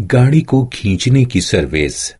गाड़ी को खींचने की सर्विस